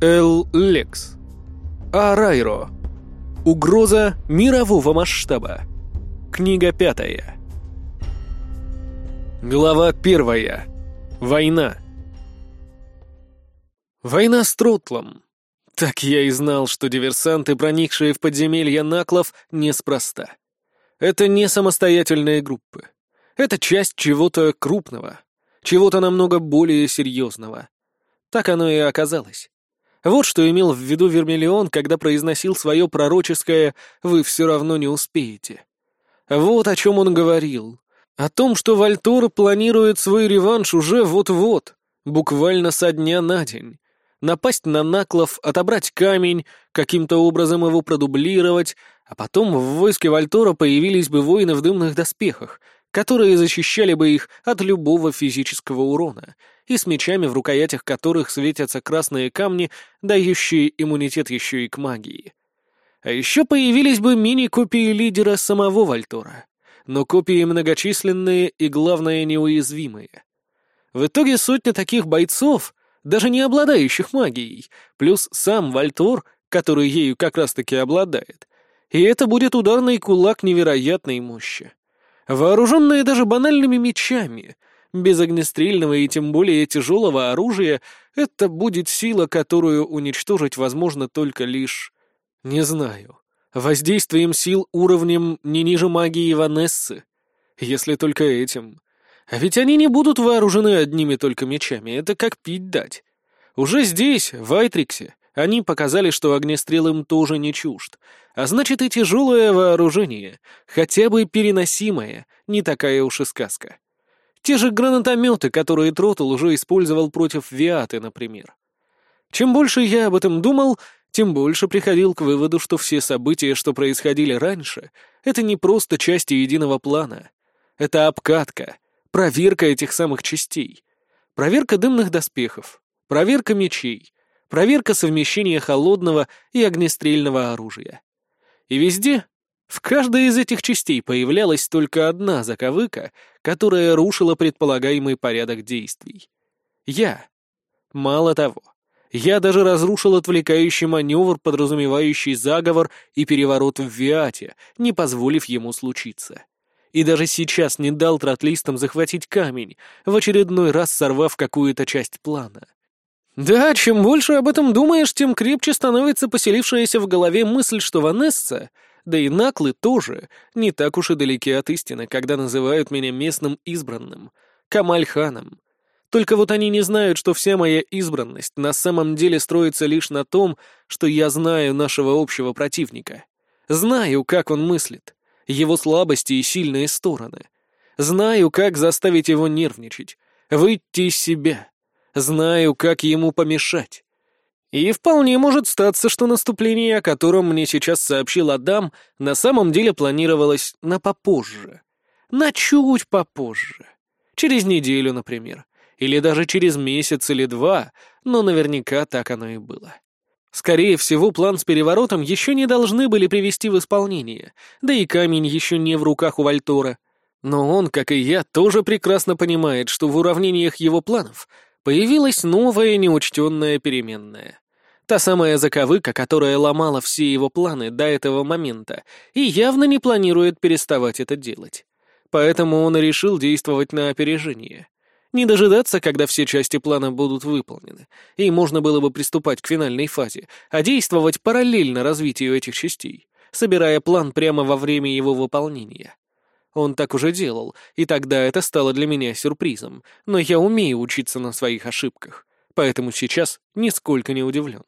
Эл Лекс. Арайро. Угроза мирового масштаба. Книга пятая. Глава первая. Война. Война с Тротлом. Так я и знал, что диверсанты, проникшие в подземелья Наклов, неспроста. Это не самостоятельные группы. Это часть чего-то крупного, чего-то намного более серьезного. Так оно и оказалось. Вот что имел в виду Вермиллион, когда произносил свое пророческое «Вы все равно не успеете». Вот о чем он говорил. О том, что Вальтор планирует свой реванш уже вот-вот, буквально со дня на день. Напасть на Наклов, отобрать камень, каким-то образом его продублировать, а потом в войске Вальтора появились бы воины в дымных доспехах, которые защищали бы их от любого физического урона, и с мечами, в рукоятях которых светятся красные камни, дающие иммунитет еще и к магии. А еще появились бы мини-копии лидера самого Вальтора, но копии многочисленные и, главное, неуязвимые. В итоге сотня таких бойцов, даже не обладающих магией, плюс сам Вальтор, который ею как раз-таки обладает. И это будет ударный кулак невероятной мощи. Вооруженные даже банальными мечами, без огнестрельного и тем более тяжелого оружия, это будет сила, которую уничтожить возможно только лишь... Не знаю. Воздействием сил уровнем не ниже магии Ванессы. Если только этим. А ведь они не будут вооружены одними только мечами, это как пить дать. Уже здесь, в Айтриксе, они показали, что огнестрел им тоже не чужд. А значит и тяжелое вооружение, хотя бы переносимое, не такая уж и сказка. Те же гранатометы, которые Тротл уже использовал против Виаты, например. Чем больше я об этом думал, тем больше приходил к выводу, что все события, что происходили раньше, это не просто части единого плана. Это обкатка, проверка этих самых частей. Проверка дымных доспехов, проверка мечей, проверка совмещения холодного и огнестрельного оружия. И везде, в каждой из этих частей появлялась только одна заковыка, которая рушила предполагаемый порядок действий. Я. Мало того, я даже разрушил отвлекающий маневр, подразумевающий заговор и переворот в Виате, не позволив ему случиться. И даже сейчас не дал тротлистам захватить камень, в очередной раз сорвав какую-то часть плана. Да, чем больше об этом думаешь, тем крепче становится поселившаяся в голове мысль, что Ванесса, да и Наклы тоже, не так уж и далеки от истины, когда называют меня местным избранным, Камальханом. Только вот они не знают, что вся моя избранность на самом деле строится лишь на том, что я знаю нашего общего противника. Знаю, как он мыслит, его слабости и сильные стороны. Знаю, как заставить его нервничать, выйти из себя. Знаю, как ему помешать. И вполне может статься, что наступление, о котором мне сейчас сообщил Адам, на самом деле планировалось на попозже. На чуть попозже. Через неделю, например или даже через месяц или два, но наверняка так оно и было. Скорее всего, план с переворотом еще не должны были привести в исполнение, да и камень еще не в руках у Вальтора. Но он, как и я, тоже прекрасно понимает, что в уравнениях его планов появилась новая неучтенная переменная. Та самая заковыка, которая ломала все его планы до этого момента, и явно не планирует переставать это делать. Поэтому он и решил действовать на опережение. Не дожидаться, когда все части плана будут выполнены, и можно было бы приступать к финальной фазе, а действовать параллельно развитию этих частей, собирая план прямо во время его выполнения. Он так уже делал, и тогда это стало для меня сюрпризом, но я умею учиться на своих ошибках, поэтому сейчас нисколько не удивлен.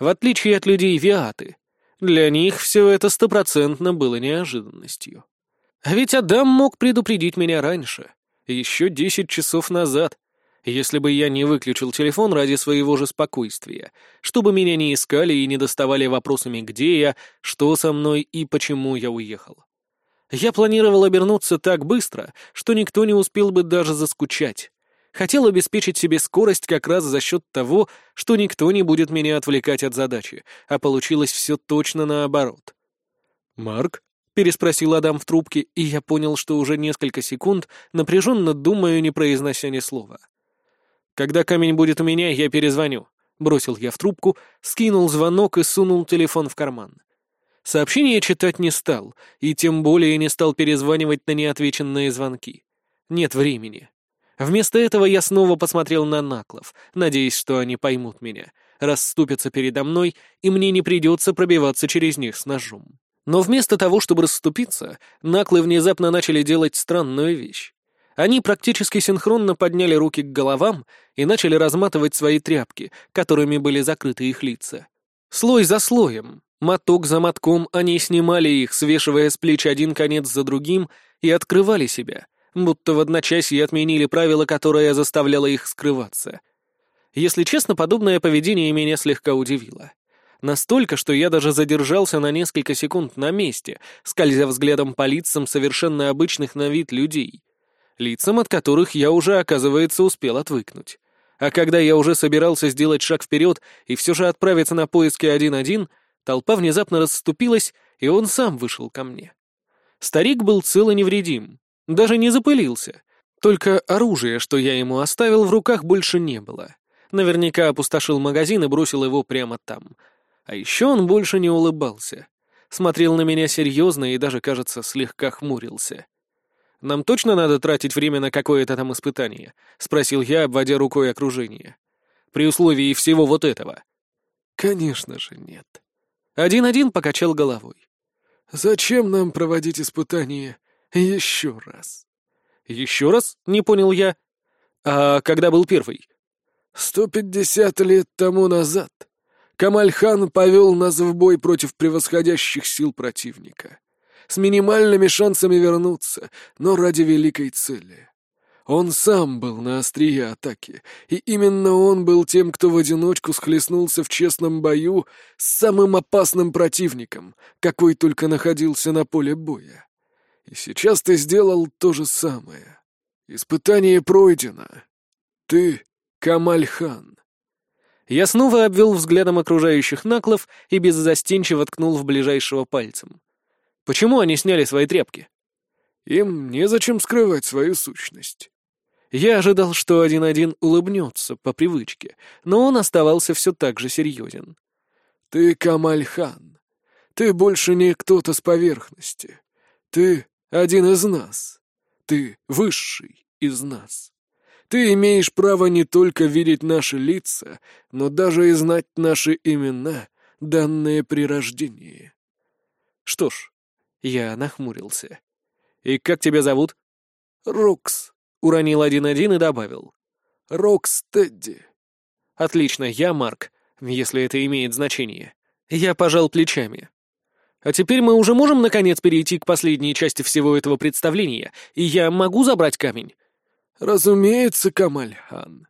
В отличие от людей Виаты, для них все это стопроцентно было неожиданностью. А ведь Адам мог предупредить меня раньше — еще десять часов назад, если бы я не выключил телефон ради своего же спокойствия, чтобы меня не искали и не доставали вопросами, где я, что со мной и почему я уехал. Я планировал обернуться так быстро, что никто не успел бы даже заскучать. Хотел обеспечить себе скорость как раз за счет того, что никто не будет меня отвлекать от задачи, а получилось все точно наоборот. «Марк?» — переспросил Адам в трубке, и я понял, что уже несколько секунд напряженно думаю, не произнося ни слова. «Когда камень будет у меня, я перезвоню. бросил я в трубку, скинул звонок и сунул телефон в карман. Сообщение читать не стал, и тем более не стал перезванивать на неотвеченные звонки. Нет времени. Вместо этого я снова посмотрел на наклов, надеясь, что они поймут меня, расступятся передо мной, и мне не придется пробиваться через них с ножом. Но вместо того, чтобы расступиться, наклы внезапно начали делать странную вещь. Они практически синхронно подняли руки к головам и начали разматывать свои тряпки, которыми были закрыты их лица. Слой за слоем, моток за мотком они снимали их, свешивая с плеч один конец за другим, и открывали себя, будто в одночасье отменили правила, которое заставляло их скрываться. Если честно, подобное поведение меня слегка удивило. Настолько, что я даже задержался на несколько секунд на месте, скользя взглядом по лицам совершенно обычных на вид людей. Лицам, от которых я уже, оказывается, успел отвыкнуть. А когда я уже собирался сделать шаг вперед и все же отправиться на поиски один-один, толпа внезапно расступилась, и он сам вышел ко мне. Старик был цел и невредим, даже не запылился. Только оружие, что я ему оставил, в руках больше не было. Наверняка опустошил магазин и бросил его прямо там. А еще он больше не улыбался. Смотрел на меня серьезно и даже, кажется, слегка хмурился. «Нам точно надо тратить время на какое-то там испытание?» — спросил я, обводя рукой окружение. «При условии всего вот этого». «Конечно же нет». Один-один покачал головой. «Зачем нам проводить испытание еще раз?» «Еще раз?» — не понял я. «А когда был первый?» «Сто пятьдесят лет тому назад Камальхан повел нас в бой против превосходящих сил противника с минимальными шансами вернуться, но ради великой цели. Он сам был на острие атаки, и именно он был тем, кто в одиночку схлестнулся в честном бою с самым опасным противником, какой только находился на поле боя. И сейчас ты сделал то же самое. Испытание пройдено. Ты — Камаль-хан. Я снова обвел взглядом окружающих наклов и беззастенчиво ткнул в ближайшего пальцем. Почему они сняли свои тряпки? Им незачем скрывать свою сущность. Я ожидал, что один-один улыбнется по привычке, но он оставался все так же серьезен. «Ты Камаль-хан. Ты больше не кто-то с поверхности. Ты один из нас. Ты высший из нас. Ты имеешь право не только видеть наши лица, но даже и знать наши имена, данные при рождении». Что ж, я нахмурился. «И как тебя зовут?» «Рокс», — уронил один-один и добавил. «Рокс Тедди». «Отлично, я Марк, если это имеет значение». Я пожал плечами. «А теперь мы уже можем, наконец, перейти к последней части всего этого представления, и я могу забрать камень?» «Разумеется, Камаль-хан».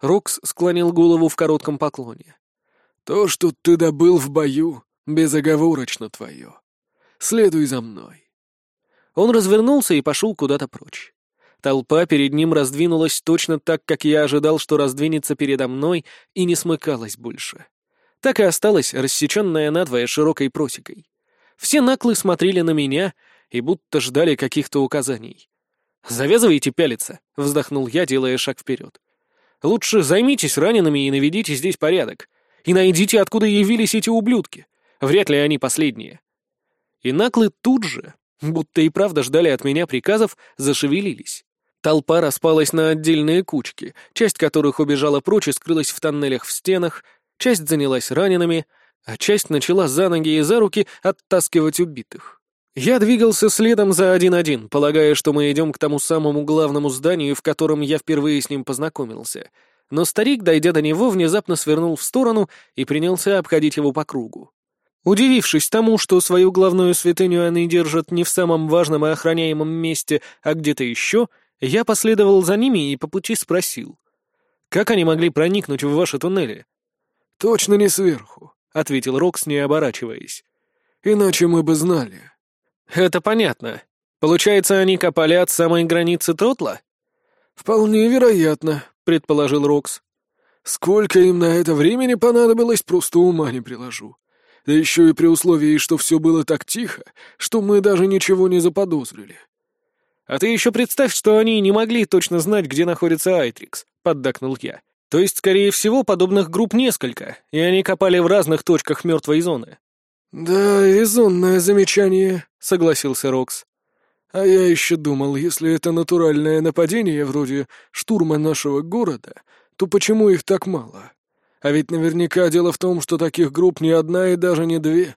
Рокс склонил голову в коротком поклоне. «То, что ты добыл в бою, безоговорочно твое. Следуй за мной». Он развернулся и пошел куда-то прочь. Толпа перед ним раздвинулась точно так, как я ожидал, что раздвинется передо мной, и не смыкалась больше. Так и осталась рассеченная надвое широкой просекой. Все наклы смотрели на меня и будто ждали каких-то указаний. «Завязывайте пялиться», — вздохнул я, делая шаг вперед. «Лучше займитесь ранеными и наведите здесь порядок. И найдите, откуда явились эти ублюдки. Вряд ли они последние. И наклы тут же, будто и правда ждали от меня приказов, зашевелились. Толпа распалась на отдельные кучки, часть которых убежала прочь и скрылась в тоннелях в стенах, часть занялась ранеными, а часть начала за ноги и за руки оттаскивать убитых. Я двигался следом за один-один, полагая, что мы идем к тому самому главному зданию, в котором я впервые с ним познакомился. Но старик, дойдя до него, внезапно свернул в сторону и принялся обходить его по кругу. Удивившись тому, что свою главную святыню они держат не в самом важном и охраняемом месте, а где-то еще, я последовал за ними и по пути спросил. «Как они могли проникнуть в ваши туннели?» «Точно не сверху», — ответил Рокс, не оборачиваясь. «Иначе мы бы знали». «Это понятно. Получается, они копали от самой границы Тротла?» «Вполне вероятно», — предположил Рокс. «Сколько им на это времени понадобилось, просто ума не приложу да еще и при условии, что все было так тихо, что мы даже ничего не заподозрили. «А ты еще представь, что они не могли точно знать, где находится Айтрикс», — поддакнул я. То есть, скорее всего, подобных групп несколько, и они копали в разных точках мертвой зоны. «Да, резонное замечание», — согласился Рокс. «А я еще думал, если это натуральное нападение вроде штурма нашего города, то почему их так мало? А ведь наверняка дело в том, что таких групп не одна и даже не две,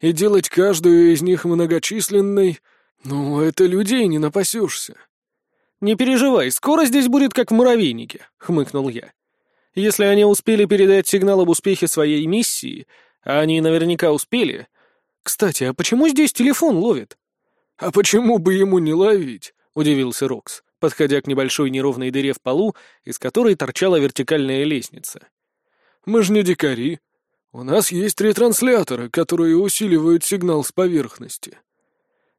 и делать каждую из них многочисленной, ну, это людей не напасешься». «Не переживай, скоро здесь будет как в муравейнике», — хмыкнул я. «Если они успели передать сигнал об успехе своей миссии, а они наверняка успели... Кстати, а почему здесь телефон ловит?» «А почему бы ему не ловить?» — удивился Рокс, подходя к небольшой неровной дыре в полу, из которой торчала вертикальная лестница. «Мы же не дикари. У нас есть ретрансляторы, которые усиливают сигнал с поверхности».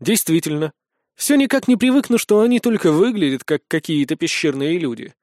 «Действительно. Все никак не привыкну, что они только выглядят как какие-то пещерные люди.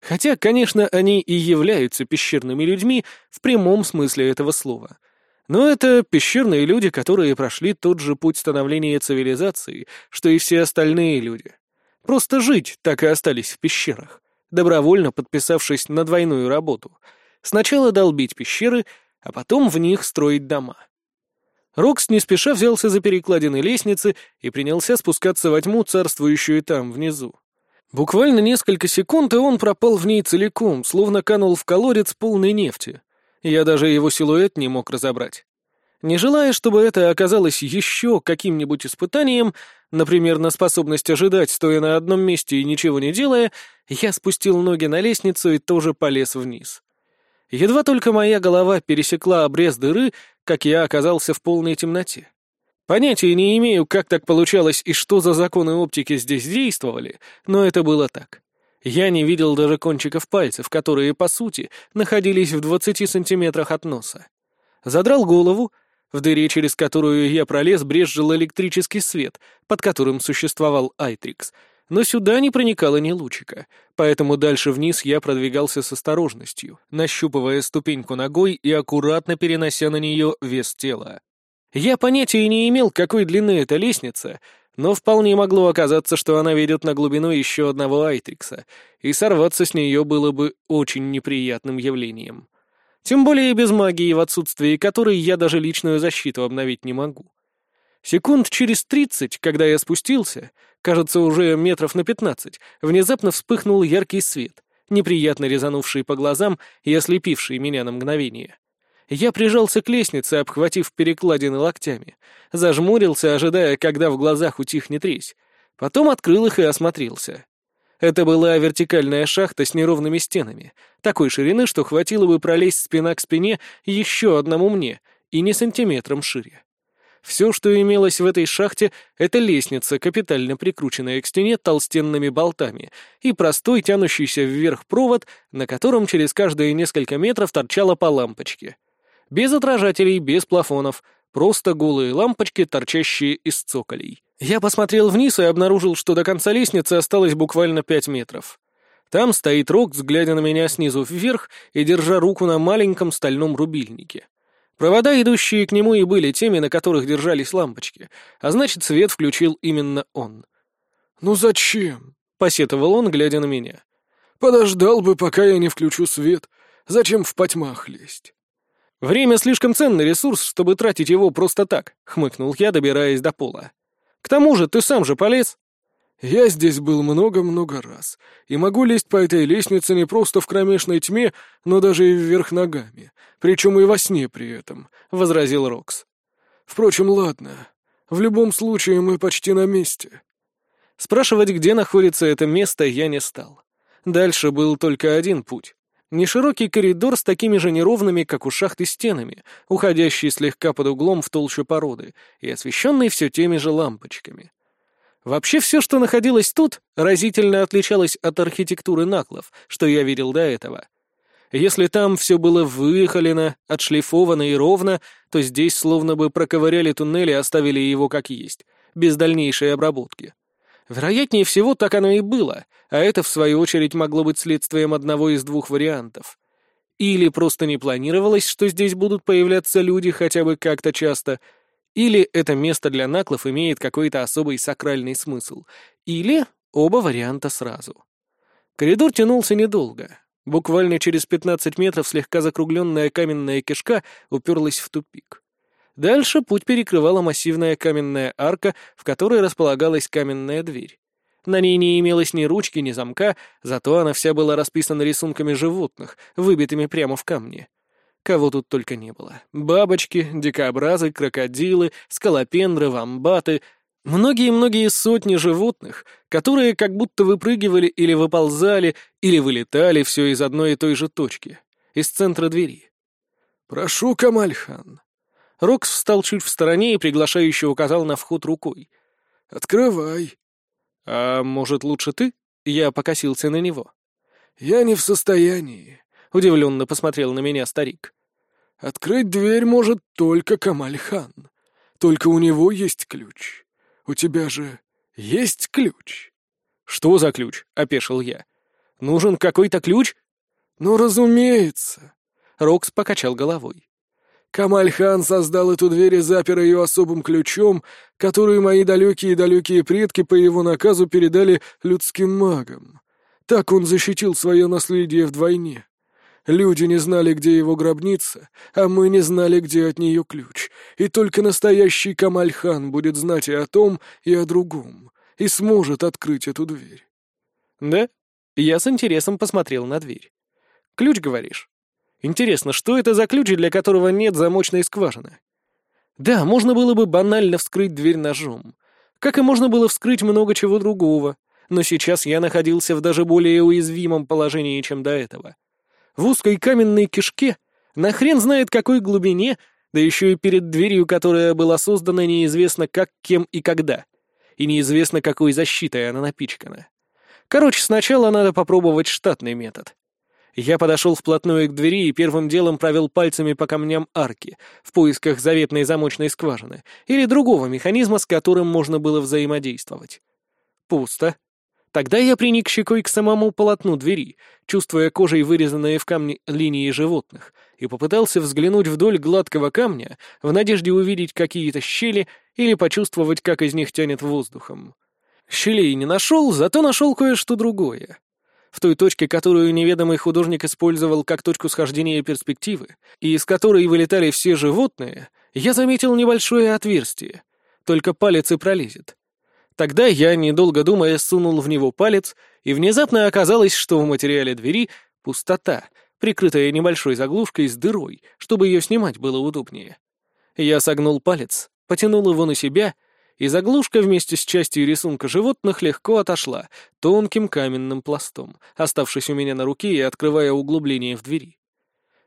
Хотя, конечно, они и являются пещерными людьми в прямом смысле этого слова — но это пещерные люди, которые прошли тот же путь становления цивилизации, что и все остальные люди. Просто жить так и остались в пещерах, добровольно подписавшись на двойную работу. Сначала долбить пещеры, а потом в них строить дома. Рокс не спеша взялся за перекладины лестницы и принялся спускаться во тьму, царствующую там, внизу. Буквально несколько секунд, и он пропал в ней целиком, словно канул в колодец полной нефти. Я даже его силуэт не мог разобрать. Не желая, чтобы это оказалось еще каким-нибудь испытанием, например, на способность ожидать, стоя на одном месте и ничего не делая, я спустил ноги на лестницу и тоже полез вниз. Едва только моя голова пересекла обрез дыры, как я оказался в полной темноте. Понятия не имею, как так получалось и что за законы оптики здесь действовали, но это было так. Я не видел даже кончиков пальцев, которые, по сути, находились в двадцати сантиметрах от носа. Задрал голову, в дыре, через которую я пролез, брезжил электрический свет, под которым существовал Айтрикс, но сюда не проникало ни лучика, поэтому дальше вниз я продвигался с осторожностью, нащупывая ступеньку ногой и аккуратно перенося на нее вес тела. Я понятия не имел, какой длины эта лестница, но вполне могло оказаться, что она ведет на глубину еще одного Айтрикса, и сорваться с нее было бы очень неприятным явлением. Тем более без магии, в отсутствии которой я даже личную защиту обновить не могу. Секунд через тридцать, когда я спустился, кажется, уже метров на пятнадцать, внезапно вспыхнул яркий свет, неприятно резанувший по глазам и ослепивший меня на мгновение. Я прижался к лестнице, обхватив перекладины локтями, зажмурился, ожидая, когда в глазах утихнет резь. Потом открыл их и осмотрелся. Это была вертикальная шахта с неровными стенами, такой ширины, что хватило бы пролезть спина к спине еще одному мне, и не сантиметром шире. Все, что имелось в этой шахте, это лестница, капитально прикрученная к стене толстенными болтами, и простой тянущийся вверх провод, на котором через каждые несколько метров торчала по лампочке — без отражателей, без плафонов, просто голые лампочки, торчащие из цоколей. Я посмотрел вниз и обнаружил, что до конца лестницы осталось буквально пять метров. Там стоит Рокс, глядя на меня снизу вверх и держа руку на маленьком стальном рубильнике. Провода, идущие к нему, и были теми, на которых держались лампочки, а значит, свет включил именно он. «Ну зачем?» — посетовал он, глядя на меня. «Подождал бы, пока я не включу свет. Зачем в потьмах лезть?» «Время слишком ценный ресурс, чтобы тратить его просто так», — хмыкнул я, добираясь до пола. «К тому же ты сам же полез». «Я здесь был много-много раз, и могу лезть по этой лестнице не просто в кромешной тьме, но даже и вверх ногами, причем и во сне при этом», — возразил Рокс. «Впрочем, ладно. В любом случае мы почти на месте». Спрашивать, где находится это место, я не стал. Дальше был только один путь Неширокий коридор с такими же неровными, как у шахты, стенами, уходящий слегка под углом в толщу породы и освещенный все теми же лампочками. Вообще все, что находилось тут, разительно отличалось от архитектуры наклов, что я видел до этого. Если там все было выехалено, отшлифовано и ровно, то здесь словно бы проковыряли туннель и оставили его как есть, без дальнейшей обработки. Вероятнее всего, так оно и было, а это, в свою очередь, могло быть следствием одного из двух вариантов. Или просто не планировалось, что здесь будут появляться люди хотя бы как-то часто, или это место для наклов имеет какой-то особый сакральный смысл, или оба варианта сразу. Коридор тянулся недолго. Буквально через 15 метров слегка закругленная каменная кишка уперлась в тупик. Дальше путь перекрывала массивная каменная арка, в которой располагалась каменная дверь. На ней не имелось ни ручки, ни замка, зато она вся была расписана рисунками животных, выбитыми прямо в камне. Кого тут только не было. Бабочки, дикобразы, крокодилы, скалопендры, вамбаты. Многие-многие сотни животных, которые как будто выпрыгивали или выползали, или вылетали все из одной и той же точки, из центра двери. «Прошу, Камальхан». Рокс встал чуть в стороне и приглашающе указал на вход рукой. «Открывай». «А может, лучше ты?» Я покосился на него. «Я не в состоянии», — удивленно посмотрел на меня старик. «Открыть дверь может только Камальхан. Только у него есть ключ. У тебя же есть ключ?» «Что за ключ?» — опешил я. «Нужен какой-то ключ?» «Ну, разумеется!» Рокс покачал головой. Камальхан создал эту дверь и запер ее особым ключом, который мои далекие-далекие предки по его наказу передали людским магам. Так он защитил свое наследие вдвойне. Люди не знали, где его гробница, а мы не знали, где от нее ключ. И только настоящий Камальхан будет знать и о том, и о другом, и сможет открыть эту дверь. «Да?» Я с интересом посмотрел на дверь. «Ключ, говоришь?» Интересно, что это за ключ, для которого нет замочной скважины? Да, можно было бы банально вскрыть дверь ножом. Как и можно было вскрыть много чего другого. Но сейчас я находился в даже более уязвимом положении, чем до этого. В узкой каменной кишке, на хрен знает какой глубине, да еще и перед дверью, которая была создана неизвестно как, кем и когда. И неизвестно, какой защитой она напичкана. Короче, сначала надо попробовать штатный метод. Я подошел вплотную к двери и первым делом провел пальцами по камням арки в поисках заветной замочной скважины или другого механизма, с которым можно было взаимодействовать. Пусто. Тогда я приник щекой к самому полотну двери, чувствуя кожей вырезанные в камне линии животных, и попытался взглянуть вдоль гладкого камня в надежде увидеть какие-то щели или почувствовать, как из них тянет воздухом. Щелей не нашел, зато нашел кое-что другое в той точке, которую неведомый художник использовал как точку схождения перспективы, и из которой вылетали все животные, я заметил небольшое отверстие. Только палец и пролезет. Тогда я, недолго думая, сунул в него палец, и внезапно оказалось, что в материале двери пустота, прикрытая небольшой заглушкой с дырой, чтобы ее снимать было удобнее. Я согнул палец, потянул его на себя — и заглушка вместе с частью рисунка животных легко отошла тонким каменным пластом, оставшись у меня на руке и открывая углубление в двери.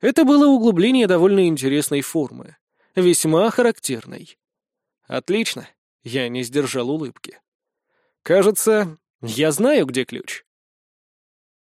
Это было углубление довольно интересной формы, весьма характерной. Отлично, я не сдержал улыбки. Кажется, я знаю, где ключ.